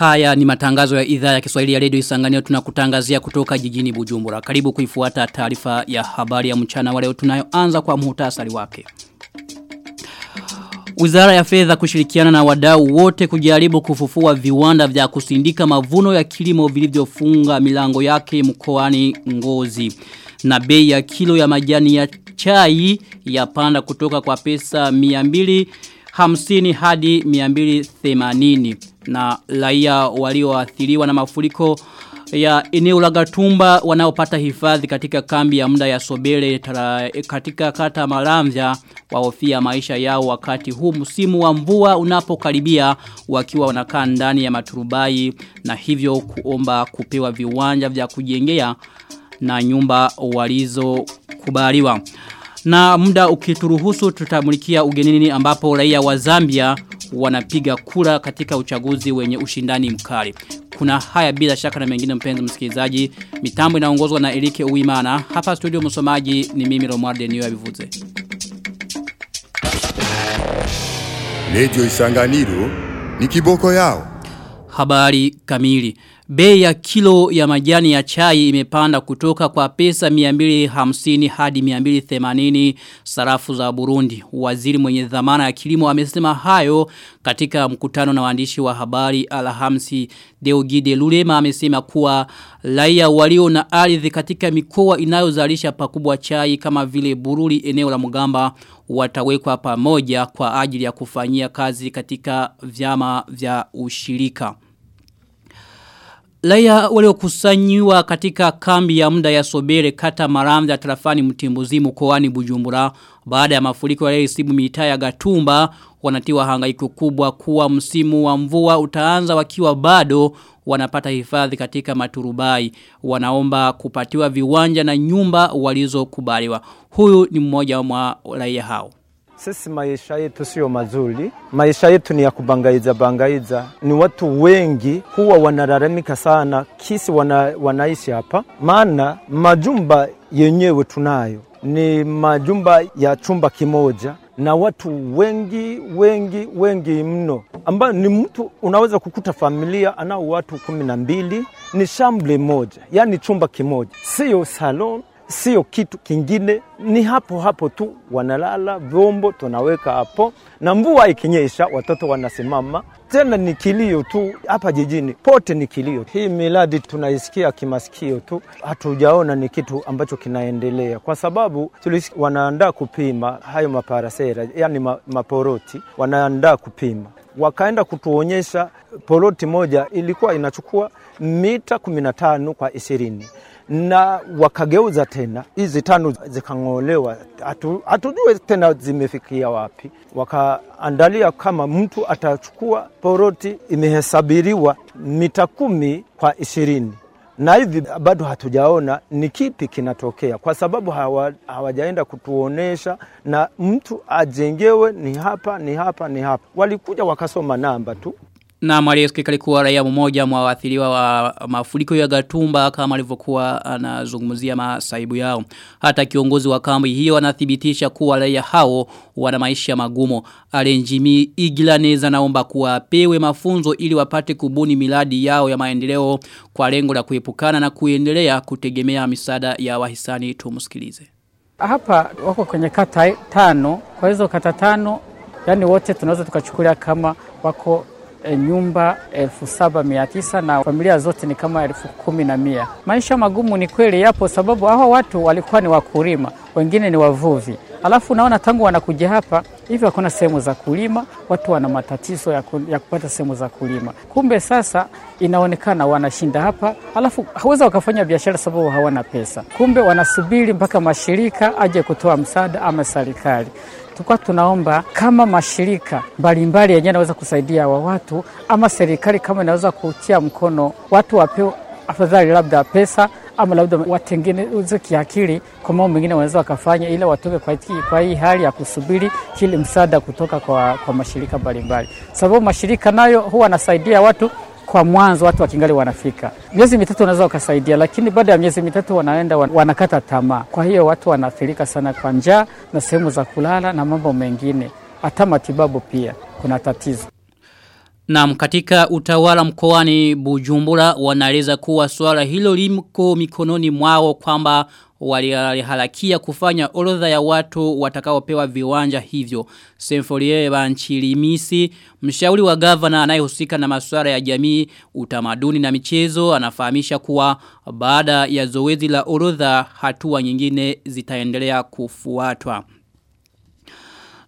Haya ni matangazo ya idhaa ya Kiswahili ya Radio isanganio tunakutangazia kutoka jijini Bujumbura. Karibu kuifuata taarifa ya habari ya mchana wa leo tunayoanza kwa muhtasari wake. Wizara ya fedha kushirikiana na wadau wote kujaribu kufufua viwanda vya kusindika mavuno ya kilimo vilivyofunga milango yake mkoani Ngozi. Na bei ya kilo ya majani ya chai yapanda kutoka kwa pesa 250 hadi 280 na raia walioathiriwa na mafuriko ya eneo la Gatumba wanaopata hifadhi katika kambi ya muda ya Sobele tara, katika kata Maramvya wahofia maisha yao wakati huu msimu wa mvua unapokaribia wakiwa wanakaa ndani ya maturubai na hivyo kuomba kupewa viwanja vya kujengea na nyumba walizo kubaliwa. Na muda ukituruhusu tutamulikia ugenini ambapo raia wa Zambia wanapiga kura katika uchaguzi wenye ushindani mkali. Kuna haya bila shaka na mengine mpenzi msikilizaji. Mitambo inaongozwa na Elike Uimana. Hapa studio msomaji ni mimi Romualde Niyo Abivuze. Radio Isanganiro ni kiboko yao. Habari kamili. Bei ya kilo ya majani ya chai imepanda kutoka kwa pesa 250 hadi 280 sarafu za Burundi. Waziri mwenye dhamana ya kilimo amesema hayo katika mkutano na waandishi wa habari Alhamisi. Deogide Lulema amesema kuwa raia walio na ardhi katika mikoa inayozalisha pakubwa chai kama vile Bururi eneo la Mugamba watawekwa pamoja kwa ajili ya kufanyia kazi katika vyama vya ushirika. Laia waliokusanyiwa katika kambi ya muda ya Sobere kata Maramda tarafani Mtimbuzi mkoani Bujumbura. Baada ya mafuriko ya isibu mitaa ya Gatumba wanatiwa hangaiko kubwa kuwa msimu wa mvua utaanza wakiwa bado wanapata hifadhi katika maturubai. Wanaomba kupatiwa viwanja na nyumba walizokubaliwa. Huyu ni mmoja wa raia hao sisi maisha yetu sio mazuri, maisha yetu ni ya kubangaiza bangaiza. Ni watu wengi huwa wanalalamika sana kisi wana, wanaishi hapa, maana majumba yenyewe tunayo ni majumba ya chumba kimoja na watu wengi wengi wengi mno, ambayo ni mtu unaweza kukuta familia anao watu kumi na mbili, ni shambli moja, yani chumba kimoja, sio salon sio kitu kingine, ni hapo hapo tu wanalala, vyombo tunaweka hapo, na mvua ikinyesha watoto wanasimama. Tena ni kilio tu hapa jijini pote, ni kilio. Hii miradi tunaisikia kimasikio tu, hatujaona ni kitu ambacho kinaendelea, kwa sababu wanaandaa kupima hayo maparasera, yani maporoti, wanaandaa kupima wakaenda kutuonyesha poroti moja ilikuwa inachukua mita 15 kwa ishirini na wakageuza tena. Hizi tano zikang'olewa, hatujue tena zimefikia wapi. Wakaandalia kama mtu atachukua poroti imehesabiriwa mita kumi kwa ishirini. Na hivi bado hatujaona ni kipi kinatokea, kwa sababu hawa, hawajaenda kutuonesha. Na mtu ajengewe ni hapa ni hapa ni hapa. Walikuja wakasoma namba tu na Marieske kalikuwa raia mmoja mwa waathiriwa wa mafuriko ya Gatumba kama alivyokuwa anazungumzia masaibu yao. Hata kiongozi wa kambi hiyo anathibitisha kuwa raia hao wana maisha magumo. Alenjimi Iglaneza naomba kuwa pewe mafunzo ili wapate kubuni miladi yao ya maendeleo kwa lengo la kuepukana na kuendelea kutegemea misaada ya wahisani tumusikilize. Hapa wako kwenye kata tano, kwa hizo kata tano yani wote tunaweza tukachukulia kama wako nyumba elfu saba mia tisa na familia zote ni kama elfu kumi na mia. Maisha magumu ni kweli yapo, sababu hawa watu walikuwa ni wakulima, wengine ni wavuvi, alafu naona tangu wanakuja hapa hivyo hakuna sehemu za kulima, watu wana matatizo ya, ku, ya kupata sehemu za kulima. Kumbe sasa inaonekana wanashinda hapa, alafu haweza wakafanya biashara sababu hawana pesa. Kumbe wanasubiri mpaka mashirika aje kutoa msaada ama serikali tulikuwa tunaomba kama mashirika mbalimbali yenyewe anaweza kusaidia wa watu ama serikali kama inaweza kutia mkono watu wapewe afadhali labda pesa ama labda watengeneze kiakili kwa mambo mengine wanaweza wakafanya ila watoke kwa, kwa hii hali ya kusubiri kile msaada kutoka kwa, kwa mashirika mbalimbali, sababu mashirika nayo huwa anasaidia watu kwa mwanzo watu wakingali wanafika miezi mitatu wanaweza wakasaidia, lakini baada ya miezi mitatu wanaenda wanakata tamaa. Kwa hiyo watu wanaathirika sana kwa njaa na sehemu za kulala na mambo mengine, hata matibabu pia kuna tatizo. Na katika utawala mkoani Bujumbura wanaeleza kuwa swala hilo limko mikononi mwao kwamba walihalakia kufanya orodha ya watu watakaopewa viwanja hivyo. Semfolie Banchilimisi, mshauri wa gavana anayehusika na masuala ya jamii, utamaduni na michezo, anafahamisha kuwa baada ya zoezi la orodha hatua nyingine zitaendelea kufuatwa.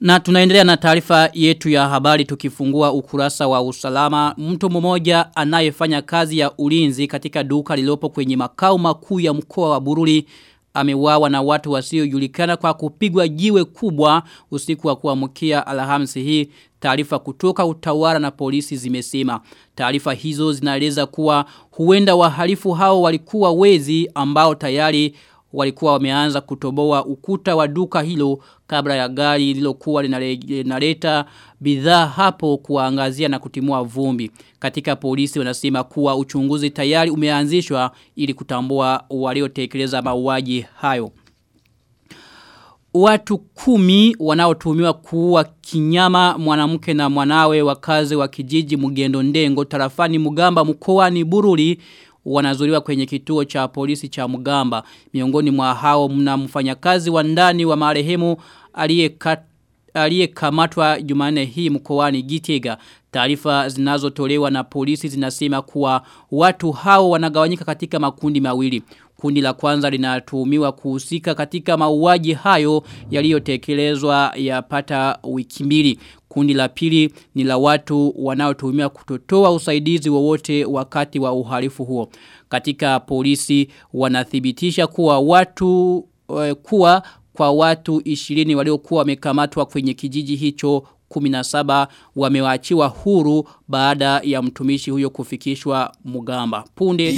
Na tunaendelea na taarifa yetu ya habari tukifungua ukurasa wa usalama. Mtu mmoja anayefanya kazi ya ulinzi katika duka lilopo kwenye makao makuu ya mkoa wa Bururi ameuawa na watu wasiojulikana kwa kupigwa jiwe kubwa usiku wa kuamkia Alhamisi hii. Taarifa kutoka utawala na polisi zimesema. Taarifa hizo zinaeleza kuwa huenda wahalifu hao walikuwa wezi ambao tayari walikuwa wameanza kutoboa ukuta wa duka hilo kabla ya gari lilokuwa linaleta bidhaa hapo kuangazia na kutimua vumbi. Katika polisi wanasema kuwa uchunguzi tayari umeanzishwa ili kutambua waliotekeleza mauaji hayo. Watu kumi wanaotumiwa kuua kinyama mwanamke na mwanawe wakazi wa kijiji Mugendo Ndengo tarafani Mugamba mkoani Bururi wanazuriwa kwenye kituo cha polisi cha Mugamba. Miongoni mwa hao mna mfanyakazi wa ndani wa marehemu aliyekamatwa Jumanne hii mkoani Gitega. Taarifa zinazotolewa na polisi zinasema kuwa watu hao wanagawanyika katika makundi mawili. Kundi la kwanza linatuhumiwa kuhusika katika mauaji hayo yaliyotekelezwa yapata wiki mbili. Kundi la pili ni la watu wanaotuhumiwa kutotoa usaidizi wowote wakati wa uhalifu huo. Katika polisi wanathibitisha kuwa watu uh, kuwa kwa watu 20 waliokuwa wamekamatwa kwenye kijiji hicho 17 wamewachiwa huru baada ya mtumishi huyo kufikishwa Mugamba. Punde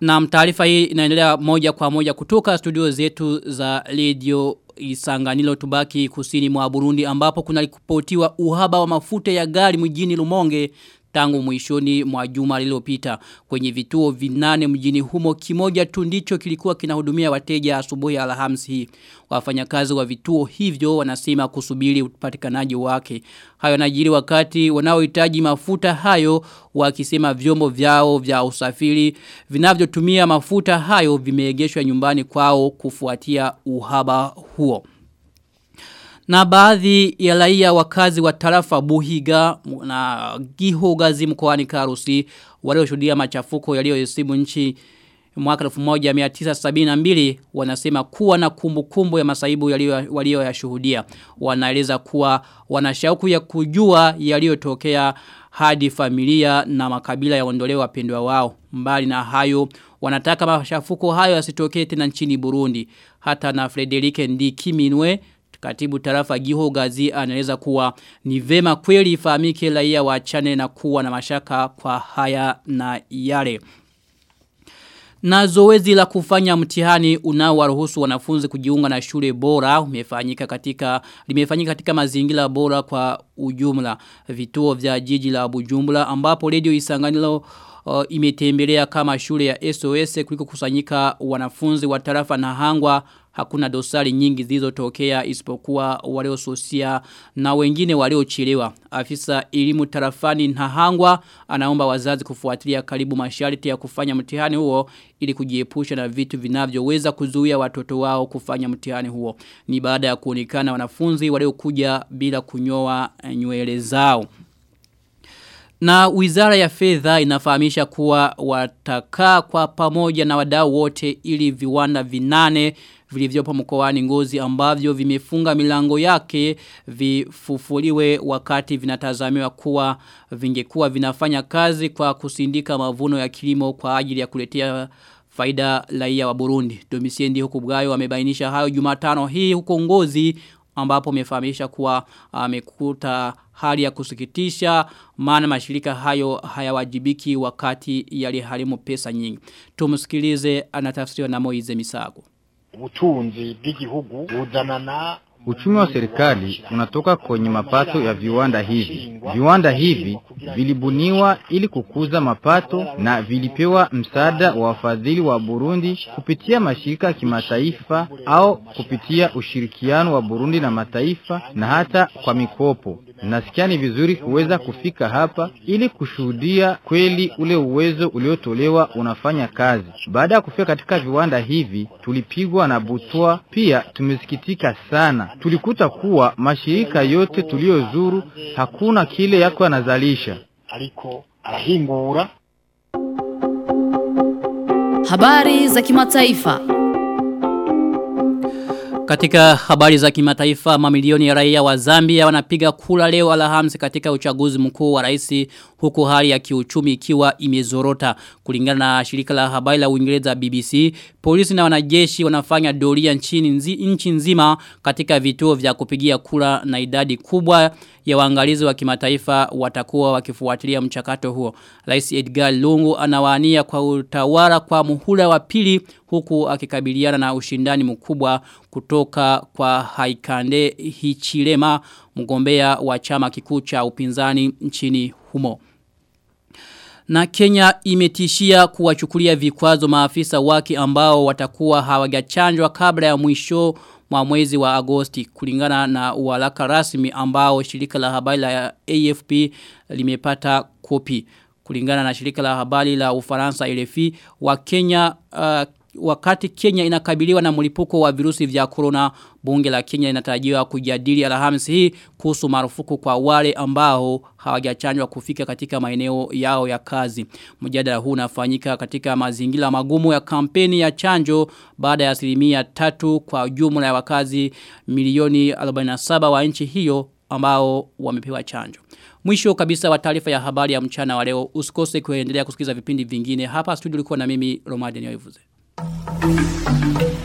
Na taarifa hii inaendelea moja kwa moja kutoka studio zetu za radio isanganiro tubaki kusini mwa Burundi ambapo kuna ripotiwa uhaba wa mafuta ya gari mjini Lumonge tangu mwishoni mwa juma lililopita. Kwenye vituo vinane mjini humo kimoja tu ndicho kilikuwa kinahudumia wateja asubuhi Alhamisi hii. Wafanyakazi wa vituo hivyo wanasema kusubiri upatikanaji wake. Hayo najiri wakati wanaohitaji mafuta hayo wakisema vyombo vyao vya usafiri vinavyotumia mafuta hayo vimeegeshwa nyumbani kwao kufuatia uhaba huo na baadhi ya raia wakazi wa tarafa Buhiga na Gihogazi mkoani Karusi walioshuhudia machafuko yaliyoisibu nchi mwaka 1972 wanasema kuwa na kumbukumbu kumbu ya masaibu walioyashuhudia. Wanaeleza kuwa wanashauku ya kujua yaliyotokea hadi familia na makabila yaondolewe wapendwa wao. Mbali na hayo wanataka machafuko hayo yasitokee tena nchini Burundi. Hata na Frederike Ndikiminwe Katibu tarafa Giho Gazi anaeleza kuwa ni vema kweli ifahamike raia waachane na kuwa na mashaka kwa haya na yale. Na zoezi la kufanya mtihani unaowaruhusu wanafunzi kujiunga na shule bora umefanyika katika limefanyika katika mazingira bora kwa ujumla vituo vya jiji la Bujumbura ambapo radio Isanganiro uh, imetembelea kama shule ya SOS kuliko kusanyika wanafunzi wa tarafa na hangwa hakuna dosari nyingi zilizotokea isipokuwa waliosusia na wengine waliochelewa. Afisa elimu tarafani Nahangwa anaomba wazazi kufuatilia karibu masharti ya kufanya mtihani huo ili kujiepusha na vitu vinavyoweza kuzuia watoto wao kufanya mtihani huo. Ni baada ya kuonekana wanafunzi waliokuja bila kunyoa nywele zao. Na wizara ya fedha inafahamisha kuwa watakaa kwa pamoja na wadau wote ili viwanda vinane vilivyopo mkoani ngozi ambavyo vimefunga milango yake vifufuliwe wakati vinatazamiwa kuwa vingekuwa vinafanya kazi kwa kusindika mavuno ya kilimo kwa ajili ya kuletea faida laia wa Burundi. Domisiendi huku bugayo amebainisha hayo Jumatano hii huko Ngozi ambapo amefahamisha kuwa amekuta hali ya kusikitisha maana mashirika hayo hayawajibiki wakati yaliharimu pesa nyingi. Tumsikilize anatafsiriwa na Moize Misago. ubutunzi bw'igihugu buzanana Uchumi wa serikali unatoka kwenye mapato ya viwanda hivi. Viwanda hivi vilibuniwa ili kukuza mapato na vilipewa msaada wa wafadhili wa Burundi kupitia mashirika ya kimataifa au kupitia ushirikiano wa Burundi na mataifa na hata kwa mikopo. Nasikia ni vizuri kuweza kufika hapa ili kushuhudia kweli ule uwezo uliotolewa unafanya kazi. Baada ya kufika katika viwanda hivi, tulipigwa na butwa. Pia tumesikitika sana, tulikuta kuwa mashirika yote tuliyozuru hakuna kile yako yanazalisha. Habari za kimataifa. Katika habari za kimataifa mamilioni ya raia wa Zambia wanapiga kula leo Alhamisi katika uchaguzi mkuu wa rais huku hali ya kiuchumi ikiwa imezorota. Kulingana na shirika la habari la Uingereza BBC polisi na wanajeshi wanafanya doria nchini nzi, nchi nzima katika vituo vya kupigia kula na idadi kubwa ya waangalizi wa kimataifa watakuwa wakifuatilia mchakato huo. Rais Edgar Lungu anawania kwa utawala kwa muhula wa pili huku akikabiliana na ushindani mkubwa kutoka kwa Haikande Hichilema mgombea wa chama kikuu cha upinzani nchini humo. Na Kenya imetishia kuwachukulia vikwazo maafisa wake ambao watakuwa hawajachanjwa kabla ya mwisho mwa mwezi wa Agosti kulingana na uwalaka rasmi ambao shirika la habari la AFP limepata kopi kulingana na shirika la habari la Ufaransa RFI wa Kenya uh, wakati Kenya inakabiliwa na mlipuko wa virusi vya corona bunge la Kenya linatarajiwa kujadili Alhamisi hii kuhusu marufuku kwa wale ambao hawajachanjwa kufika katika maeneo yao ya kazi. Mjadala huu unafanyika katika mazingira magumu ya kampeni ya chanjo baada ya asilimia tatu kwa jumla ya wakazi milioni 47 wa nchi hiyo ambao wamepewa chanjo. Mwisho kabisa wa taarifa ya habari ya mchana wa leo usikose kuendelea kusikiza vipindi vingine hapa studio ulikuwa na mimi Romadeni Oivuze. Thank you.